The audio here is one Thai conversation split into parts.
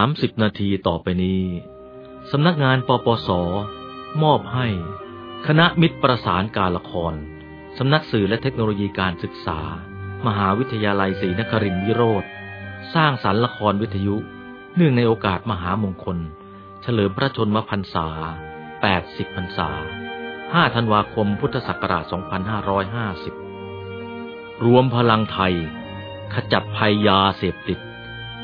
30 นาทีต่อไปนี้ สำนักงานปปส มอบให้ คณะมิตรประสานการละคร สำนักสื่อและเทคโนโลยีการศึกษา มหาวิทยาลัยศรีนครินทร์วิโรธ สร้างสรรค์ละครวิทยุ เนื่องในโอกาสมหามงคล เฉลิมพระชนมพรรษา 80 พรรษา 5 ธันวาคม พุทธศักราช 2550 รวมพลังไทย ขจัดภัยยาเสพติด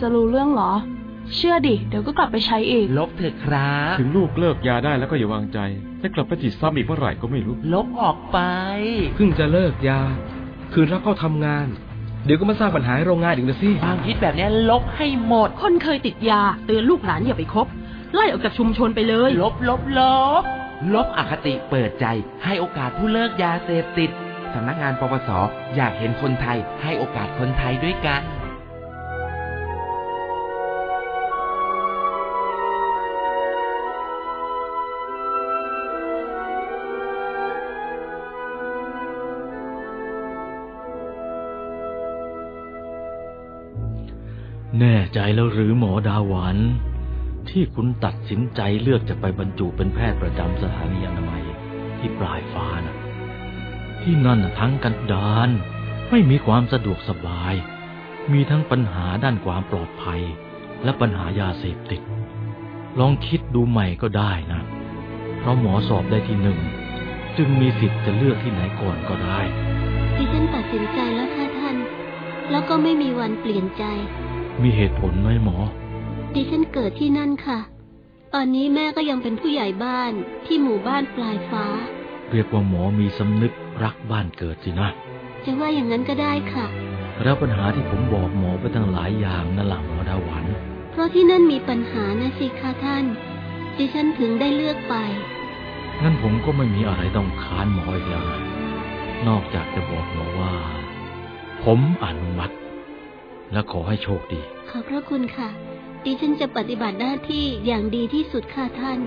จะรู้เรื่องเหรอ เชื่อดิ เดี๋ยวก็กลับไปใช้อีก ลบเถอะครับ ถึงลูกเลิกยาได้แล้วก็อย่าวางใจจะกลับไปติดซ้ำอีกเมื่อไหร่ก็ไม่รู้ ลบออกไป เพิ่งจะเลิกยา คืนรับเข้าทำงาน เดี๋ยวก็มาสร้างปัญหาให้โรงงานอีกนะสิความคิดแบบเนี้ยลบให้หมด คนเคยติดยาเตือนลูกหลานอย่าไปคบ ไล่ออกจากชุมชนไปเลย ลบลบลบ ลบอคติเปิดใจ ให้โอกาสผู้เลิกยาเสพติดสำนักงานปปส อยากเห็นคนไทยให้โอกาสคนไทยด้วยกัน แน่ใจแล้วหรือหมอดาหวันที่คุณตัดสินใจเลือกจะไปบรรจุเป็นแพทย์ประจำสถานีอนามัยที่ปลายฟ้านะที่นั่นทั้งกันดานไม่มีความสะดวกสบาย มีทั้งปัญหาด้านความปลอดภัย และปัญหายาเสพติด ลองคิดดูใหม่ก็ได้นะ เพราะหมอสอบได้ที่หนึ่ง จึงมีสิทธิ์จะเลือกที่ไหนก่อนก็ได้ดิฉันตัดสินใจแล้วค่ะท่าน แล้วก็ไม่มีวันเปลี่ยนใจ มีเหตุผลไหมหมอ ดิฉันเกิดที่นั่นค่ะ ตอนนี้แม่ก็ยังเป็นผู้ใหญ่บ้านที่หมู่บ้านปลายฟ้า เรียกว่าหมอมีสำนึกรักบ้านเกิดสินะ จะว่าอย่างนั้นก็ได้ค่ะ แล้วปัญหาที่ผมบอกหมอไปตั้งหลายอย่างนั่นแหละหมอดาหวัน เพราะที่นั่นมีปัญหานะสิคะท่าน ดิฉันถึงได้เลือกไปงั้นผมก็ไม่มีอะไรต้องค้านหมออีกแล้วนะ นอกจากจะบอกหมอว่า ผมอนุมัติ และขอให้โชคดี ขอบพระคุณค่ะ ดิฉันจะปฏิบัติหน้าที่อย่างดีที่สุดค่ะท่าน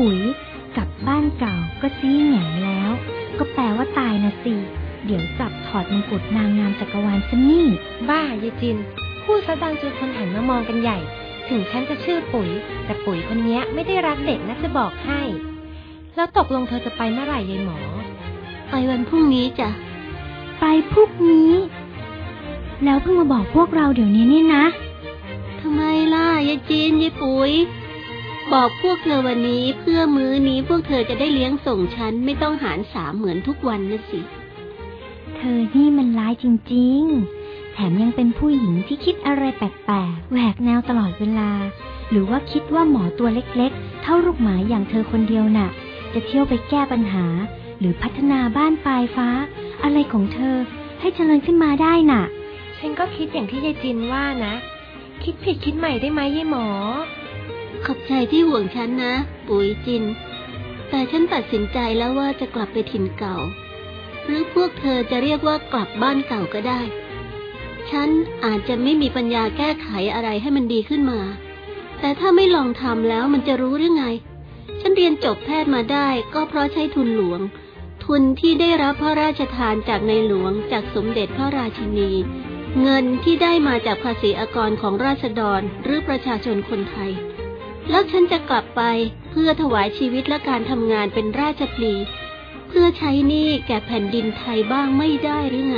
ปุ๋ยกลับบ้านเก่าก็ซี้แหงแล้ว ก็แปลว่าตายนะสิ เดี๋ยวจับถอดมงกุฎนางงามจักรวาลซะนี่ บ้ายายจิน พูดซะดังจนคนหันมามองกันใหญ่ ถึงฉันจะชื่อปุ๋ย แต่ปุ๋ยคนเนี้ยไม่ได้รักเด็กนะจะบอกให้ แล้วตกลงเธอจะไปเมื่อไหร่ยายหมอ ไปวันพรุ่งนี้จ้ะ ไปพรุ่งนี้ แล้วเพิ่งมาบอกพวกเราเดี๋ยวนี้นี่นะทำไมล่ะยายจีนยายปุ๋ย บอกพวกเธอวันนี้เพื่อมื้อนี้พวกเธอจะได้เลี้ยงส่งฉันไม่ต้องหารสามเหมือนทุกวันนะสิ เธอนี่มันร้ายจริง ๆ แถมยังเป็นผู้หญิงที่คิดอะไรแปลกๆแหวกแนวตลอดเวลา หรือว่าคิดว่าหมอตัวเล็กๆ เท่าลูกหมาอย่างเธอคนเดียวน่ะ จะเที่ยวไปแก้ปัญหา หรือพัฒนาบ้านปลายฟ้า อะไรของเธอ ให้เจริญขึ้นมาได้น่ะ ฉันก็คิดอย่างที่ยายจินว่านะ คิดผิดคิดใหม่ได้ไหมยายหมอ ขอบใจที่ห่วงฉันนะ ปุ๋ยจิน แต่ฉันตัดสินใจแล้วว่าจะกลับไปถิ่นเก่า หรือพวกเธอจะเรียกว่ากลับบ้านเก่าก็ได้ ฉันอาจจะไม่มีปัญญาแก้ไขอะไรให้มันดีขึ้นมา แต่ถ้าไม่ลองทำแล้วมันจะรู้หรือไง ฉันเรียนจบแพทย์มาได้ ก็เพราะใช้ทุนหลวง ทุนที่ได้รับพระราชทานจากในหลวงจากสมเด็จพระราชินีเงินที่ได้มาจากภาษีอากรของราษฎรหรือประชาชนคนไทย แล้วฉันจะกลับไปเพื่อถวายชีวิตและการทำงานเป็นราชปลีเพื่อใช้หนี้แก่แผ่นดินไทยบ้างไม่ได้หรือไง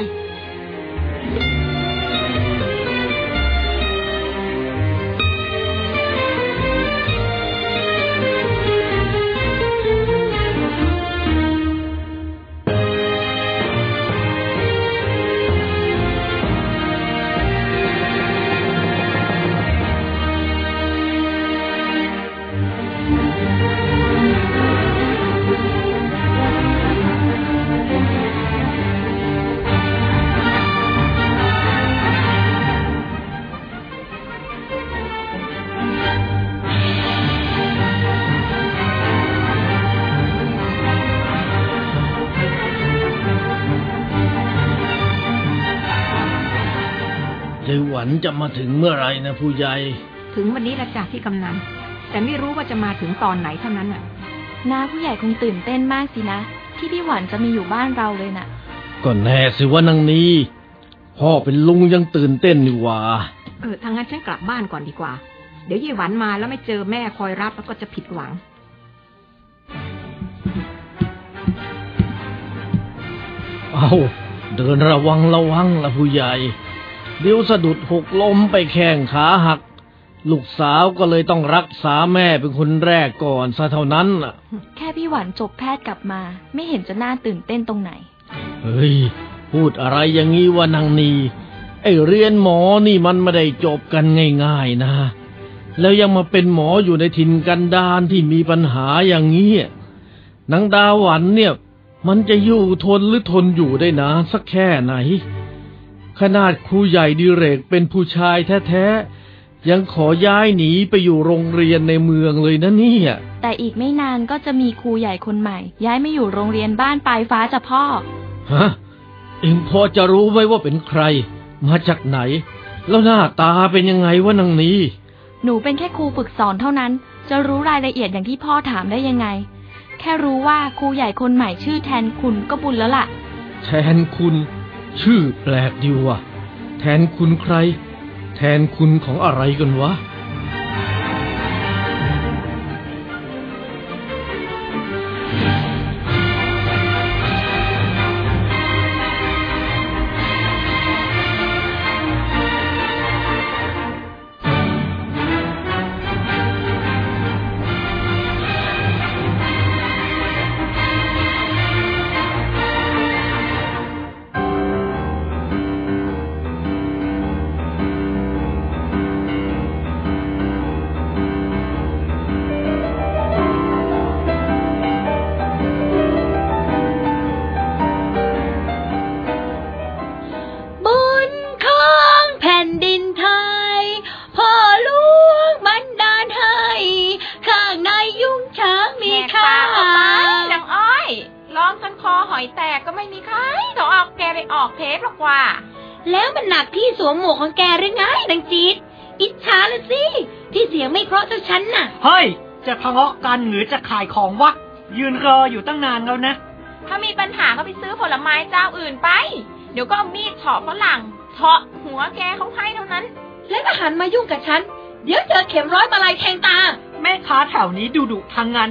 ยายหวันจะมาถึงเมื่อไหรนะผู้ใหญ่ ถึงวันนี้ละจ้ะที่กำนัน แต่ไม่รู้ว่าจะมาถึงตอนไหนเท่านั้นอะ น้าผู้ใหญ่คงตื่นเต้นมากสินะ ที่พี่หวานจะมีอยู่บ้านเราเลยน่ะ ก็แน่สิว่านางนี้ พ่อเป็นลุงยังตื่นเต้นนี่หว่า เออทางงั้นฉันกลับบ้านก่อนดีกว่า เดี๋ยวยายหวันมาแล้วไม่เจอแม่คอยรับแล้วก็จะผิดหวังเอาเดินระวังระวังละผู้ใหญ่ เดี๋ยวสะดุดหกล้มไปแข้งขาหัก ลูกสาวก็เลยต้องรักษาแม่เป็นคนแรกก่อนซะเท่านั้นน่ะแค่พี่หวานจบแพทย์กลับมา ไม่เห็นจะน่าตื่นเต้นตรงไหน เฮ้ย พูดอะไรอย่างนี้ว่านางนีไอเรียนหมอนี่มันไม่ได้จบกันง่ายๆนะ แล้วยังมาเป็นหมออยู่ในถิ่นกันดารที่มีปัญหาอย่างนี้นางดาหวันเนี่ย มันจะอยู่ทนหรือทนอยู่ได้นานสักแค่ไหน ขนาดครูใหญ่ดิเรกเป็นผู้ชายแท้ๆ ยังขอย้ายหนีไปอยู่โรงเรียนในเมืองเลยนะเนี่ย แต่อีกไม่นานก็จะมีครูใหญ่คนใหม่ ย้ายมาอยู่โรงเรียนบ้านปลายฟ้าจ้ะพ่อ ฮะ เอ็งพอจะรู้ไหมว่าเป็นใคร มาจากไหน แล้วหน้าตาเป็นยังไงวะนางนี้ หนูเป็นแค่ครูฝึกสอนเท่านั้น จะรู้รายละเอียดอย่างที่พ่อถามได้ยังไง แค่รู้ว่าครูใหญ่คนใหม่ชื่อแทนคุณก็บุญแล้วล่ะ แทนคุณ ชื่อแปลกดีว่ะแทนคุณใคร แทนคุณของอะไรกันวะ วมหมวกของแกหรือไงนางจีดอิจฉาละสิ ที่เสียงไม่เพราะเท่าฉันน่ะ เฮ้ย จะทะเลาะกันหรือจะขายของวะ ยืนรออยู่ตั้งนานแล้วนะ ถ้ามีปัญหาก็ไปซื้อผลไม้เจ้าอื่นไป เดี๋ยวก็เอามีดเฉาะฝรั่งเฉาะหัวแกเขาให้เท่านั้น แล้วก็หันมายุ่งกับฉัน เดี๋ยวเจอเข็มร้อยมาลายแทงตา แม่ค้าแถวนี้ดุดุๆทั้งนั้น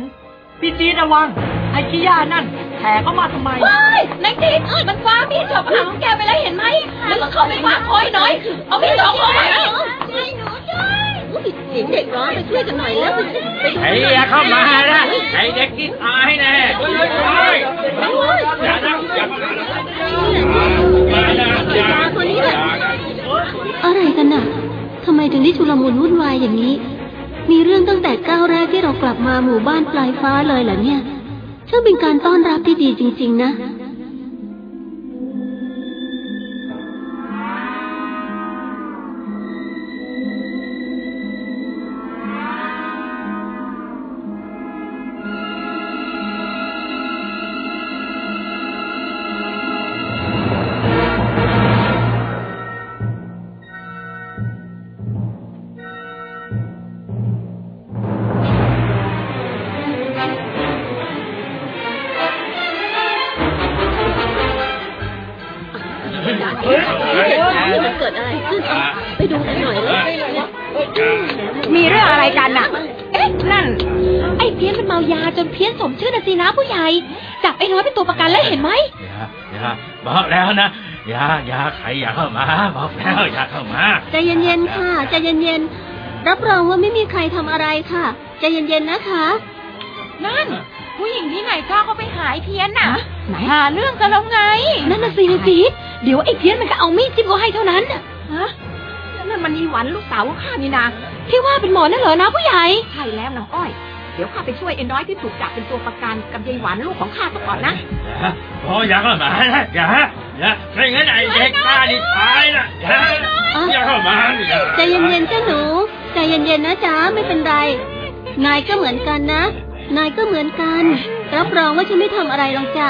พี่จีดระวัง ไอ้ขี้ยานั่น แผลเข้ามาทำไม ว้ายนายจีนมันคว้ามีดเฉาะฝรั่งของแกไปแล้วเห็นไหมแล้วก็เข้าไปคว้าคอยหน่อย เอามีดสองคอมาเสียงเด็กร้องไปช่วยกันหน่อยแล้วไปดูไอ้อย่าเข้ามานะไอ้เด็กกินตายแน่อย่านะอย่ามาอย่าคนนี้แหละอะไรกันน่ะทำไมถึงได้ชุลมุนวุ่นวายอย่างนี้ มีเรื่องตั้งแต่ก้าวแรกที่เรากลับมาหมู่บ้านปลายฟ้าเลยเหรอเนี่ย ช่างเป็นการต้อนรับที่ดีจริง ๆ นะ องอะไรกันน่ะ เอ๊ะ นั่น ไอ้เพี้ยนมันเมายาจนเพี้ยนสมชื่อนะสินะผู้ใหญ่ จับไอ้น้อยเป็นตัวประกันแล้วเห็นไหมอย่าอย่าบอกแล้วนะอย่าอย่าใครอย่าเข้ามาบอกแล้วอย่าเข้ามาใจเย็นๆค่ะใจเย็นๆรับรองว่าไม่มีใครทำอะไรค่ะใจเย็นๆนะคะ นั่น ผู้หญิงที่ไหนกล้าเข้าไปหายเพี้ยนน่ะหาเรื่องกันแล้วไง นั่นน่ะสินายจีดเดี๋ยวไอ้เพี้ยนมันก็เอามีดจิ้มเขาให้เท่านั้นน่ะฮะนั่นมันยีหวันลูกสาวของข้านี่นา ที่ว่าเป็นหมอนั่นเหรอนะผู้ใหญ่ ใช่แล้วนางอ้อย เดี๋ยวข้าไปช่วยไอ้น้อยที่ถูกจับเป็นตัวประกันกับยายหวานลูกของข้าซะก่อนนะอย่าพออย่าเข้ามานะอย่าอย่าไม่งั้นไอ้เด็กบ้านี่ตายนะอย่าอย่าเข้ามาอย่าใจเย็นๆเจ้าหนู ใจเย็นๆนะจ๊ะไม่เป็นไร นายก็เหมือนกันนะ นายก็เหมือนกัน รับรองว่าฉันไม่ทำอะไรหรอกจ้ะ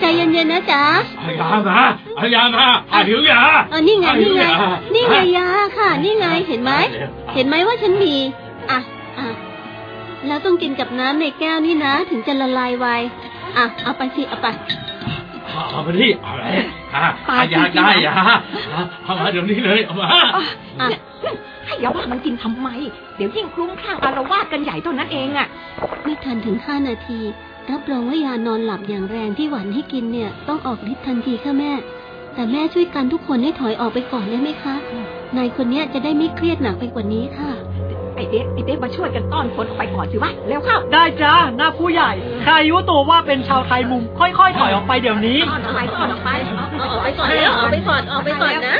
ใจเย็นๆนะจ๊ะเอายามาเอายามาเอาหิวยาเออนี่ไงนี่ไงเอานี่ไงยายาค่ะ นี่ไงเห็นไหมเห็นไหมว่าฉันมีอะอะแล้วต้องกินกับน้ำในแก้วนี่นะ ถึงจะละลายไวอะเอาไปสิเอาไปเอาไปดิเอาไปอะเอายาได้ยาเอามาเดี๋ยวนี้เลยเอามาอะให้ยาว่ามันกินทำไม เดี๋ยวยิ่งคลุ้มคลั่งอารวาสกันใหญ่เท่านั้นเองอะไม่ทันถึงห้านาที รับรองว่ายานอนหลับอย่างแรงที่หวันให้กินเนี่ย ต้องออกฤทธิ์ทันทีค่ะแม่ แต่แม่ช่วยกันทุกคนให้ถอยออกไปก่อนได้ไหมคะนายคนเนี้ยจะได้ไม่เครียดหนักไปกว่านี้ค่ะ ไอเด็กไอเด็กมาช่วยกันต้อนคนออกไปก่อนสิวะเร็วเข้าได้จ้าหน้าผู้ใหญ่ใครรู้ตัวว่าเป็นชาวไทยมุงค่อยๆ ถอยออกไปเดี๋ยวนี้ ต้อนออกไปต้อนออกไปออกไปก่อนเร็วออกไปก่อนออกไปก่อนนะ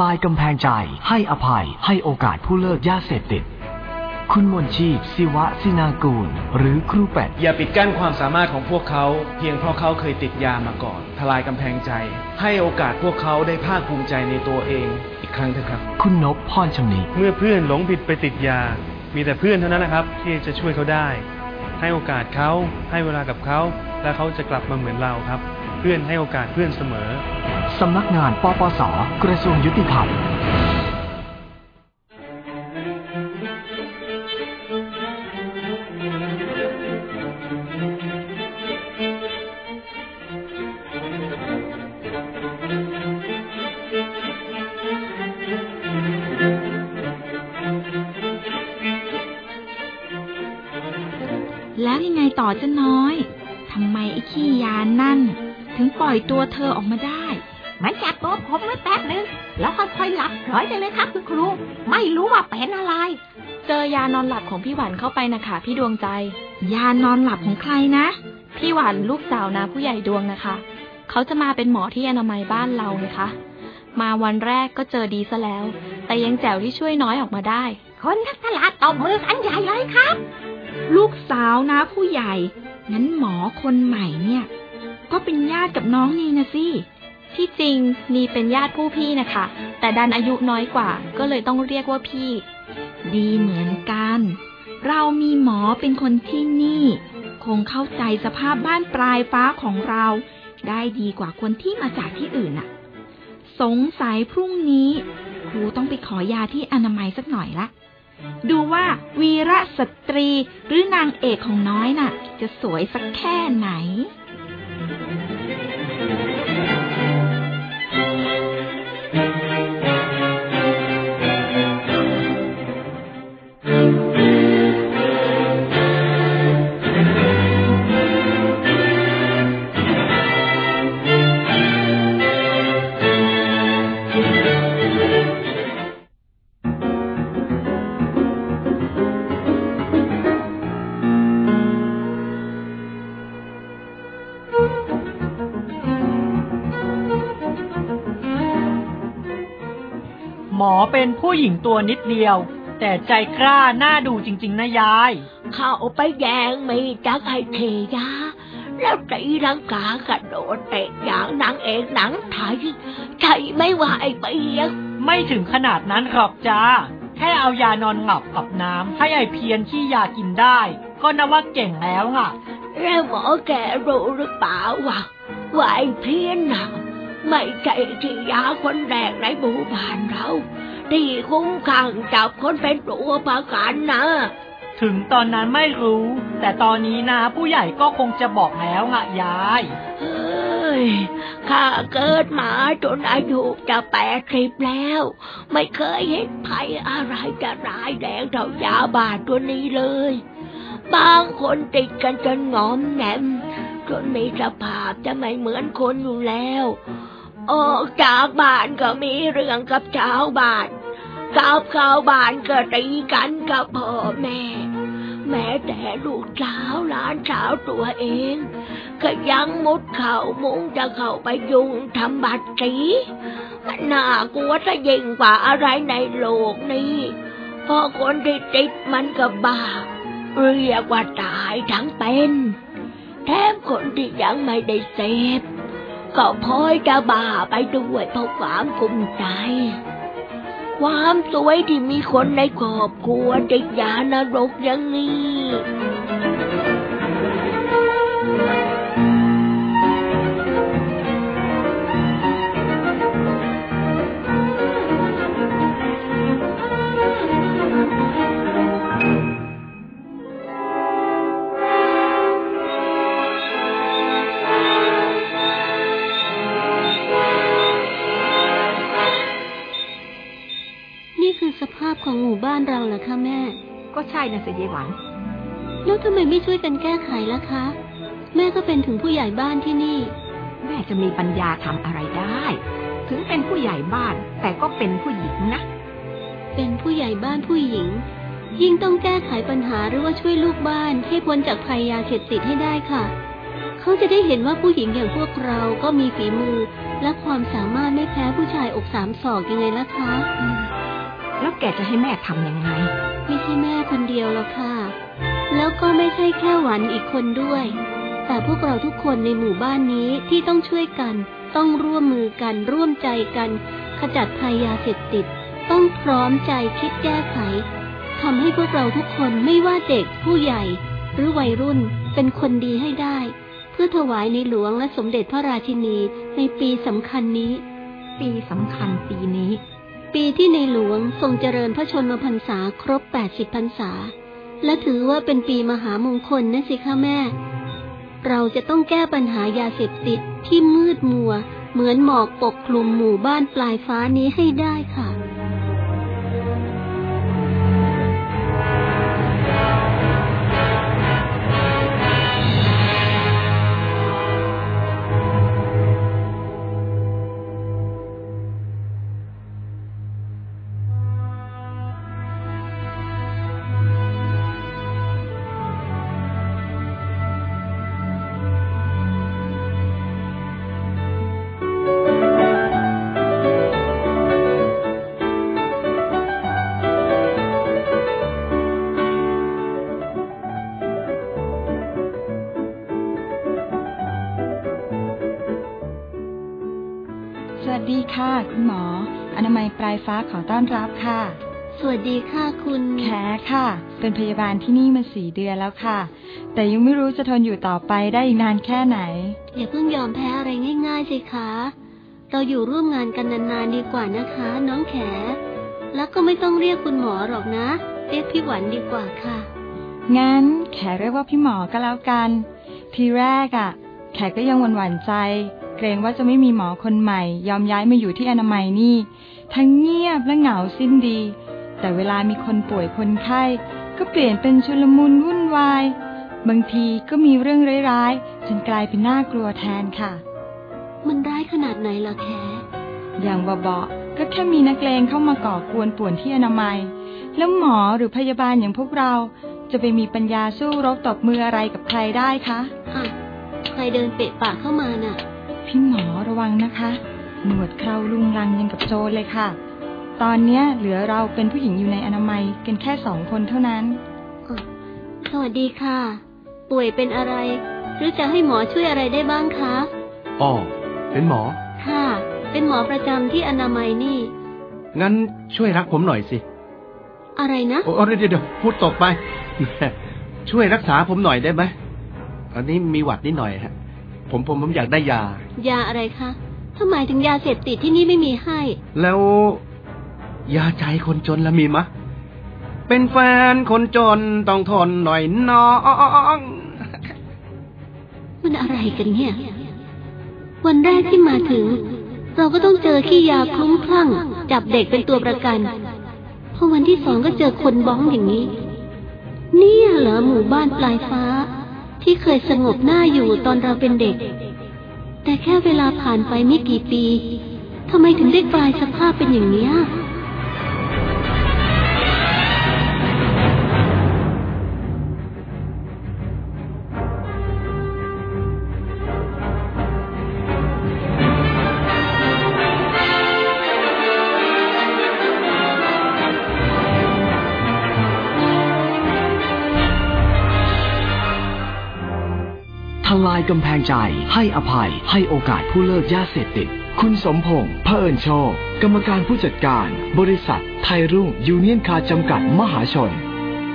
ลายกำแพงใจ ให้อภัย ให้โอกาสผู้เลิกยาเสพติด คุณมนชีพศิวะสินากูล หรือครูเป็ดอย่าปิดกั้นความสามารถของพวกเขา เพียงเพราะเขาเคยติดยามาก่อน ทลายกำแพงใจ ให้โอกาสพวกเขาได้ภาคภูมิใจในตัวเอง อีกครั้งเถอะครับ คุณนพพรชำนิเมื่อเพื่อนหลงผิดไปติดยา มีแต่เพื่อนเท่านั้นนะครับ ที่จะช่วยเขาได้ ให้โอกาสเขาให้เวลากับเขา แล้วเขาจะกลับมาเหมือนเราครับ เพื่อนให้โอกาสเพื่อนเสมอ สำนักงานปปส กระทรวงยุติธรรม แล้วยังไงต่อจะน้อย ทำไมไอ้ขี้ยานนั่น ถึงปล่อยตัวเธอออกมาได้ อยๆหลับพร้อยไปเลยครับคุณครู ไม่รู้ว่าเป็นอะไร เจอยานอนหลับของพี่หวานเข้าไปนะคะพี่ดวงใจ ยานอนหลับของใครนะ พี่หวานลูกสาวนาผู้ใหญ่ดวงนะคะ เขาจะมาเป็นหมอที่อนามัยบ้านเรานะคะ มาวันแรกก็เจอดีซะแล้ว แต่ยังแจ๋วที่ช่วยน้อยออกมาได้ คนทักตลาดตบมือกันใหญ่เลยครับ ลูกสาวนะผู้ใหญ่ งั้นหมอคนใหม่เนี่ย ก็เป็นญาติกับน้องนีนะสิ ที่จริงนีเป็นญาติผู้พี่นะคะ แต่ดันอายุน้อยกว่า ก็เลยต้องเรียกว่าพี่ ดีเหมือนกัน เรามีหมอเป็นคนที่นี่ คงเข้าใจสภาพบ้านปลายฟ้าของเรา ได้ดีกว่าคนที่มาจากที่อื่นน่ะสงสัยพรุ่งนี้ ครูต้องไปขอยาที่อนามัยสักหน่อยละ ดูว่าวีรสตรีหรือนางเอกของน้อยน่ะ จะสวยสักแค่ไหน ผู้หญิงตัวนิดเดียว แต่ใจกล้าน่าดูจริง ๆ นะยาย เข้าไปแย่งมีจักให้เทยาแล้วตีรังกากระโดดเตะอย่างนางเอกหนังไทยใช่ไม่ว่าไอ้เปียกไม่ถึงขนาดนั้นหรอกจ้า แค่เอายานอนหลับกับน้ำให้ไอเพียนขี้ยากินได้ ก็นับว่าเก่งแล้วอะแล้วหมอแกรู้หรือเปล่าว่าว่าไอ้เพี้ยนน่ะไม่ใช่ที่ยาคนแรกในหมู่บ้านเรา ที่คุ้มขังจับคนเป็นตัวประกันนะ ถึงตอนนั้นไม่รู้ แต่ตอนนี้นะผู้ใหญ่ก็คงจะบอกแล้วอะยายเฮ้ยข้าเกิดมาจนอายุจะแปดสิบแล้ว ไม่เคยเห็นภัยอะไรจะร้ายแรงเท่ายาบาดตัวนี้เลย บางคนติดกันจนงอมแหนมจนมีสภาพจะไม่เหมือนคนอยู่แล้ว ออกจากบ้านก็มีเรื่องกับชาวบ้านกับชาวบ้านก็ตีกันกับพ่อแม่ แม้แต่ลูกสาวหลานสาวตัวเอง ก็ยังมุดเข่ามุงจะเข้าไปยุ่งทำบัตรสีมันน่ากลัวจะยิ่งกว่าอะไรในโลกนี้เพราะคนที่ติดมันก็บ้า เรียกว่าตายทั้งเป็น แถมคนที่ยังไม่ได้เสพ ก็พลอยจะบ้าไปด้วยเพราะความกุมใจ ความสวยที่มีคนในครอบครัวติดยานรกอย่างนี้ กันแก้ไขล่ะคะ แม่ก็เป็นถึงผู้ใหญ่บ้านที่นี่ แม่จะมีปัญญาทำอะไรได้ ถึงเป็นผู้ใหญ่บ้าน แต่ก็เป็นผู้หญิงนะ เป็นผู้ใหญ่บ้านผู้หญิง ยิ่งต้องแก้ไขปัญหาหรือว่าช่วยลูกบ้านให้พ้นจากภัยยาเสพติดให้ได้ค่ะ เขาจะได้เห็นว่าผู้หญิงอย่างพวกเราก็มีฝีมือ และความสามารถไม่แพ้ผู้ชายอกสามศอกยังไงล่ะคะ แล้วแกจะให้แม่ทำยังไง ไม่ใช่แม่คนเดียวหรอกค่ะ แล้วก็ไม่ใช่แค่หวันอีกคนด้วย แต่พวกเราทุกคนในหมู่บ้านนี้ที่ต้องช่วยกัน ต้องร่วมมือกันร่วมใจกัน ขจัดภัยยาเสพติด ต้องพร้อมใจคิดแก้ไขทำให้พวกเราทุกคนไม่ว่าเด็กผู้ใหญ่ หรือวัยรุ่นเป็นคนดีให้ได้ เพื่อถวายในหลวงและสมเด็จพระราชินีในปีสำคัญนี้ ปีสำคัญปีนี้ ปีที่ในหลวงทรงเจริญพระชนมพรรษาครบ 80 พรรษา และถือว่าเป็นปีมหามงคลนะสิคะแม่ เราจะต้องแก้ปัญหายาเสพติดที่มืดมัว เหมือนหมอกปกคลุมหมู่บ้านปลายฟ้านี้ให้ได้ค่ะ ปลายฟ้าขอต้อนรับค่ะสสวัสดีค่ะคุณแขค่ะ เป็นพยาบาลที่นี่มาสี่เดือนแล้วค่ะ แต่ยังไม่รู้จะทนอยู่ต่อไปได้อีกนานแค่ไหน อย่าเพิ่งยอมแพ้อะไรง่าย ๆ สิคะ เราอยู่ร่วมงานกันนานๆดีกว่านะคะ น้องแข แล้วก็ไม่ต้องเรียกคุณหมอหรอกนะ เรียกพี่หวันดีกว่าค่ะ งั้นแขเรียกว่าพี่หมอก็แล้วกัน ทีแรกอะ่ะ แขก็ยังหวั่นหวั่นๆใจเกรงว่าจะไม่มีหมอคนใหม่ ยอมย้ายมาอยู่ที่อนามัยนี่ ทั้งเงียบและเหงาสิ้นดี แต่เวลามีคนป่วยคนไข้ ก็เปลี่ยนเป็นชุลมุนวุ่นวาย บางทีก็มีเรื่องร้ายๆจนกลายเป็นน่ากลัวแทนค่ะ มันร้ายขนาดไหนล่ะแขอย่างเบาๆก็แค่มีนักเลงเข้ามาก่อกวนป่วนที่อนามัย แล้วหมอหรือพยาบาลอย่างพวกเราจะไปมีปัญญาสู้รบตบมืออะไรกับใครได้คะอะใครเดินเปะปะเข้ามาน่ะ พี่หมอระวังนะคะ หนวดเคราลุงรังยังกับโจรเลยค่ะ ตอนเนี้ยเหลือเราเป็นผู้หญิงอยู่ในอนามัยกันแค่สองคนเท่านั้น สวัสดีค่ะ ป่วยเป็นอะไร หรือจะให้หมอช่วยอะไรได้บ้างคะอ๋อเป็นหมอ ค่ะ เป็นหมอประจำที่อนามัยนี่ งั้นช่วยรักผมหน่อยสิ อะไรนะโอ้เดี๋ยวเดี๋ยวพูดตกไป ช่วยรักษาผมหน่อยได้ไหมอันนี้มีหวัดนิดหน่อยฮะ ผมผมผมอยากได้ยา ยาอะไรคะ ถ้าหมายถึงยาเสพติดที่นี่ไม่มีให้ แล้ว ยาใจคนจนละมีมะ เป็นแฟนคนจนต้องทนหน่อยน้องมันอะไรกันเนี่ย วันแรกที่มาถึง เราก็ต้องเจอขี้ยาคลุ้มคลั่ง จับเด็กเป็นตัวประกันพอวันที่สองก็เจอคนบ้องอย่างนี้เนี่ยเหรอหมู่บ้านปลายฟ้า ที่เคยสงบหน้าอยู่ตอนเราเป็นเด็ก แต่แค่เวลาผ่านไปไม่กี่ปีทำไมถึงได้กลายสภาพเป็นอย่างเนี้ย ทลายกำแพงใจ ให้อภัย ให้โอกาสผู้เลิกยาเสพติด คุณสมพงษ์เผอิญโชคกรรมการผู้จัดการ บริษัท ไทยรุ่ง ยูเนียนคาร์จำกัดมหาชน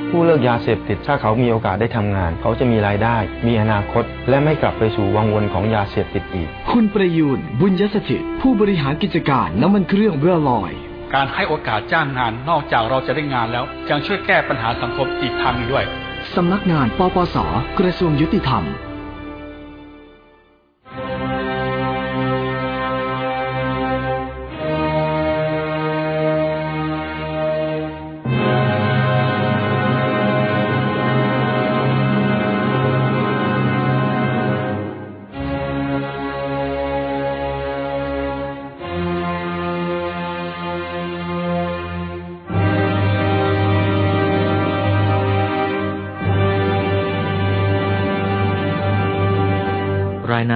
ผู้เลิกยาเสพติดถ้าเขามีโอกาสได้ทำงาน เขาจะมีรายได้ มีอนาคต และไม่กลับไปสู่วังวนของยาเสพติดอีก คุณประยูรบุญยสถิตผู้บริหารกิจการน้ำมันเครื่องเรือลอยการให้โอกาสจ้างงานนอกจากเราจะได้งานแล้วยังช่วยแก้ปัญหาสังคมอีกทางหนึ่งด้วย สำนักงานปปส กระทรวงยุติธรรม